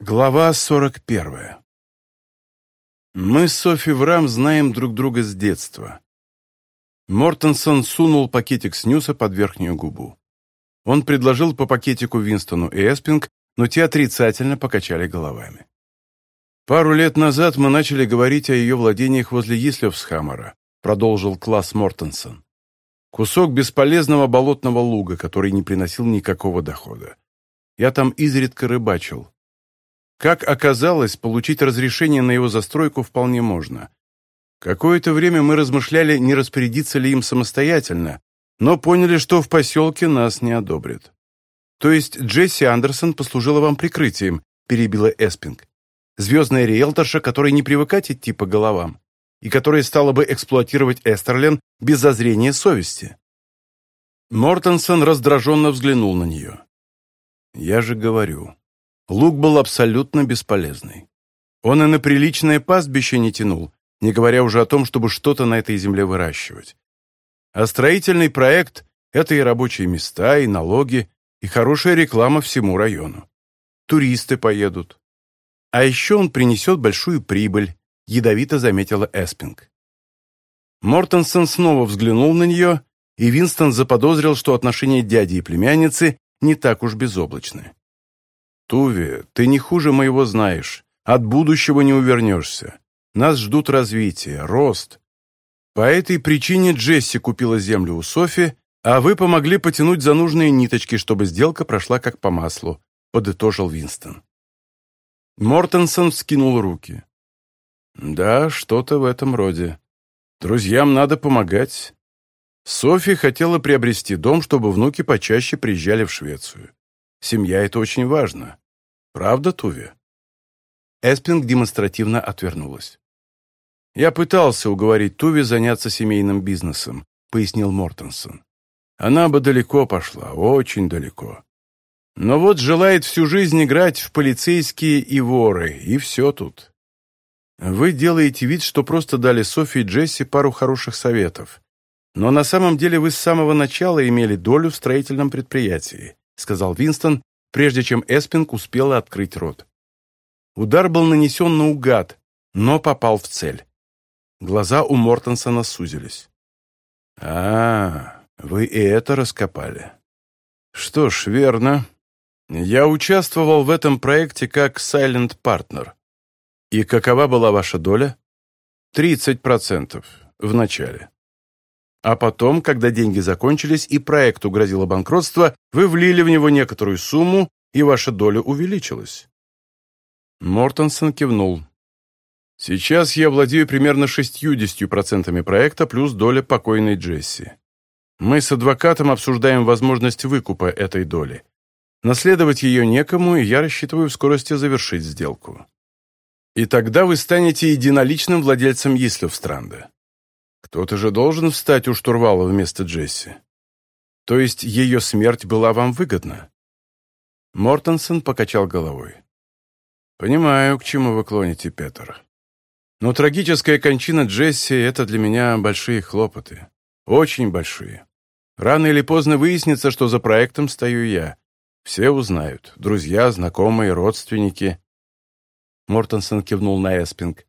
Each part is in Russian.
Глава 41. Мы с Софи Врам знаем друг друга с детства. Мортенсон сунул пакетик снюса под верхнюю губу. Он предложил по пакетику Винстону и Эспинг, но те отрицательно покачали головами. «Пару лет назад мы начали говорить о ее владениях возле Ислевсхаммера», продолжил класс Мортенсон. «Кусок бесполезного болотного луга, который не приносил никакого дохода. Я там изредка рыбачил. Как оказалось, получить разрешение на его застройку вполне можно. Какое-то время мы размышляли, не распорядиться ли им самостоятельно, но поняли, что в поселке нас не одобрят. То есть Джесси Андерсон послужила вам прикрытием, перебила Эспинг. Звездная риэлторша, которой не привыкать идти по головам, и которая стала бы эксплуатировать Эстерлен без зазрения совести. Мортенсон раздраженно взглянул на нее. «Я же говорю, Лук был абсолютно бесполезный. Он и на приличное пастбище не тянул, не говоря уже о том, чтобы что-то на этой земле выращивать. А строительный проект – это и рабочие места, и налоги, и хорошая реклама всему району. Туристы поедут. А еще он принесет большую прибыль, ядовито заметила Эспинг. Мортенсон снова взглянул на нее, и Винстон заподозрил, что отношения дяди и племянницы не так уж безоблачны. Туви, ты не хуже моего знаешь. От будущего не увернешься. Нас ждут развитие, рост. По этой причине Джесси купила землю у Софи, а вы помогли потянуть за нужные ниточки, чтобы сделка прошла как по маслу», — подытожил Винстон. Мортенсон вскинул руки. «Да, что-то в этом роде. Друзьям надо помогать». Софи хотела приобрести дом, чтобы внуки почаще приезжали в Швецию. Семья — это очень важно. Правда, Туви?» Эспинг демонстративно отвернулась. «Я пытался уговорить Туви заняться семейным бизнесом», — пояснил Мортенсон. «Она бы далеко пошла, очень далеко. Но вот желает всю жизнь играть в полицейские и воры, и все тут. Вы делаете вид, что просто дали Софи и Джесси пару хороших советов. Но на самом деле вы с самого начала имели долю в строительном предприятии сказал Винстон, прежде чем Эспинг успела открыть рот. Удар был нанесен наугад, но попал в цель. Глаза у Мортенсона сузились. «А, вы и это раскопали. Что ж, верно. Я участвовал в этом проекте как Silent Partner. И какова была ваша доля? Тридцать процентов в начале. А потом, когда деньги закончились и проекту грозило банкротство, вы влили в него некоторую сумму, и ваша доля увеличилась. Мортенсон кивнул. Сейчас я владею примерно 60% проекта плюс доля покойной Джесси. Мы с адвокатом обсуждаем возможность выкупа этой доли. Наследовать ее некому, и я рассчитываю в скорости завершить сделку. И тогда вы станете единоличным владельцем Ислевстранда. Кто-то же должен встать у штурвала вместо Джесси. То есть ее смерть была вам выгодна?» Мортенсон покачал головой. «Понимаю, к чему вы клоните, Петер. Но трагическая кончина Джесси — это для меня большие хлопоты. Очень большие. Рано или поздно выяснится, что за проектом стою я. Все узнают. Друзья, знакомые, родственники». Мортенсон кивнул на Эспинг.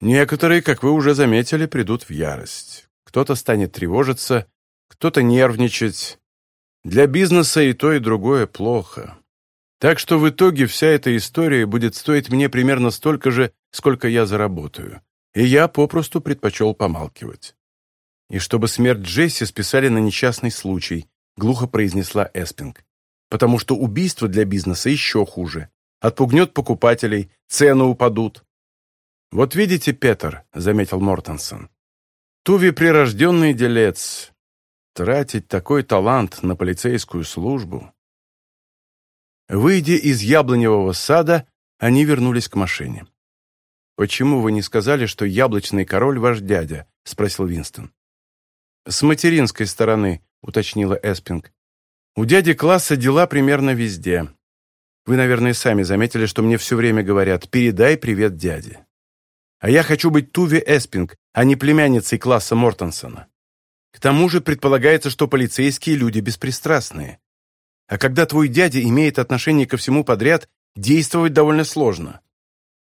Некоторые, как вы уже заметили, придут в ярость. Кто-то станет тревожиться, кто-то нервничать. Для бизнеса и то, и другое плохо. Так что в итоге вся эта история будет стоить мне примерно столько же, сколько я заработаю. И я попросту предпочел помалкивать. И чтобы смерть Джесси списали на несчастный случай, глухо произнесла Эспинг. Потому что убийство для бизнеса еще хуже. Отпугнет покупателей, цены упадут, «Вот видите, Петр», — заметил Мортенсон, — «Туви прирожденный делец. Тратить такой талант на полицейскую службу». Выйдя из яблоневого сада, они вернулись к машине. «Почему вы не сказали, что яблочный король ваш дядя?» — спросил Винстон. «С материнской стороны», — уточнила Эспинг. «У дяди класса дела примерно везде. Вы, наверное, сами заметили, что мне все время говорят «передай привет дяде». А я хочу быть Туви Эспинг, а не племянницей класса Мортенсона. К тому же предполагается, что полицейские люди беспристрастные. А когда твой дядя имеет отношение ко всему подряд, действовать довольно сложно.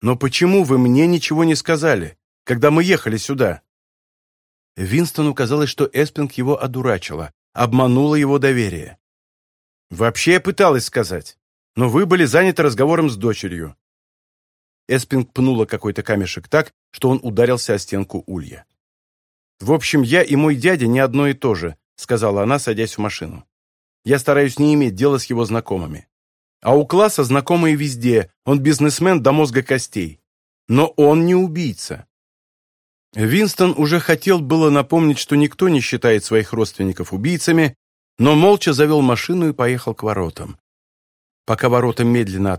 Но почему вы мне ничего не сказали, когда мы ехали сюда?» Винстону казалось, что Эспинг его одурачила, обманула его доверие. «Вообще я пыталась сказать, но вы были заняты разговором с дочерью». Эспинг пнула какой-то камешек так, что он ударился о стенку улья. «В общем, я и мой дядя не одно и то же», сказала она, садясь в машину. «Я стараюсь не иметь дела с его знакомыми. А у класса знакомые везде, он бизнесмен до мозга костей. Но он не убийца. Винстон уже хотел было напомнить, что никто не считает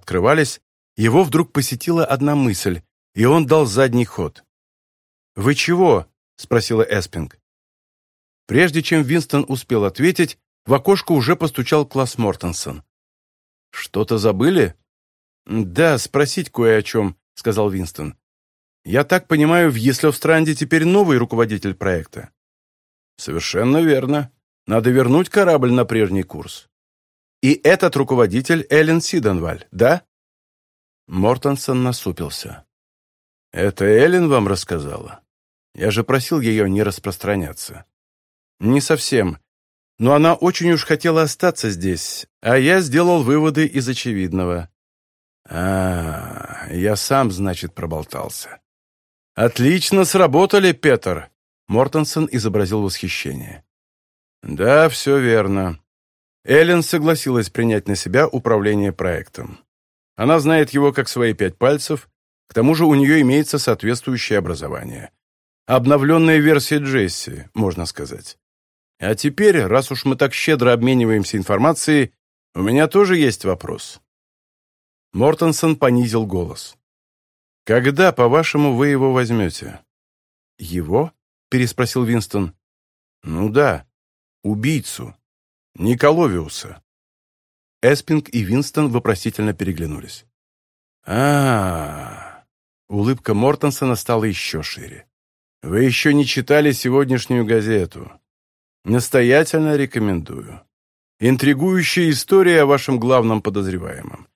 своих родственников убийцами, но молча завел машину и поехал к воротам. Пока ворота медленно открывались, его вдруг посетила одна мысль, и он дал задний ход. «Вы чего?» — спросила Эспинг. Прежде чем Винстон успел ответить, в окошко уже постучал Класс Мортенсон. «Что-то забыли?» «Да, спросить кое о чем», — сказал Винстон. Я так понимаю, в Еслевстранде теперь новый руководитель проекта? Совершенно верно. Надо вернуть корабль на прежний курс. И этот руководитель Эллен Сиденваль, да? Мортенсон насупился. «Это Эллен вам рассказала? Я же просил ее не распространяться». «Не совсем. Но она очень уж хотела остаться здесь, а я сделал выводы из очевидного». А, я сам, значит, проболтался». «Отлично сработали, Петр!» Мортенсон изобразил восхищение. «Да, все верно». Эллен согласилась принять на себя управление проектом. Она знает его как свои пять пальцев, к тому же у нее имеется соответствующее образование. Обновленная версия Джесси, можно сказать. А теперь, раз уж мы так щедро обмениваемся информацией, у меня тоже есть вопрос. Мортенсон понизил голос. «Когда, по-вашему, вы его возьмете?» «Его?» — переспросил Винстон. «Ну да, убийцу. Николовиуса». Эспинг и Винстон вопросительно переглянулись. а Улыбка Мортенсона стала еще шире. «Вы еще не читали сегодняшнюю газету. Настоятельно рекомендую. Интригующая история о вашем главном подозреваемом.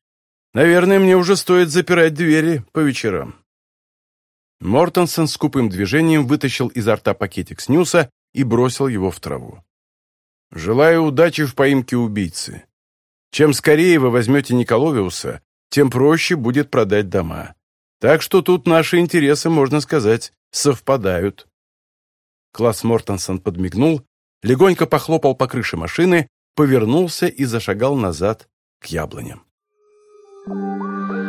Наверное, мне уже стоит запирать двери по вечерам». Мортенсон с купым движением вытащил изо рта пакетик снюса и бросил его в траву. «Желаю удачи в поимке убийцы. Чем скорее вы возьмете Николовиуса, тем проще будет продать дома. Так что тут наши интересы, можно сказать, совпадают». Класс Мортенсон подмигнул, легонько похлопал по крыше машины, повернулся и зашагал назад к яблоням. Thank you.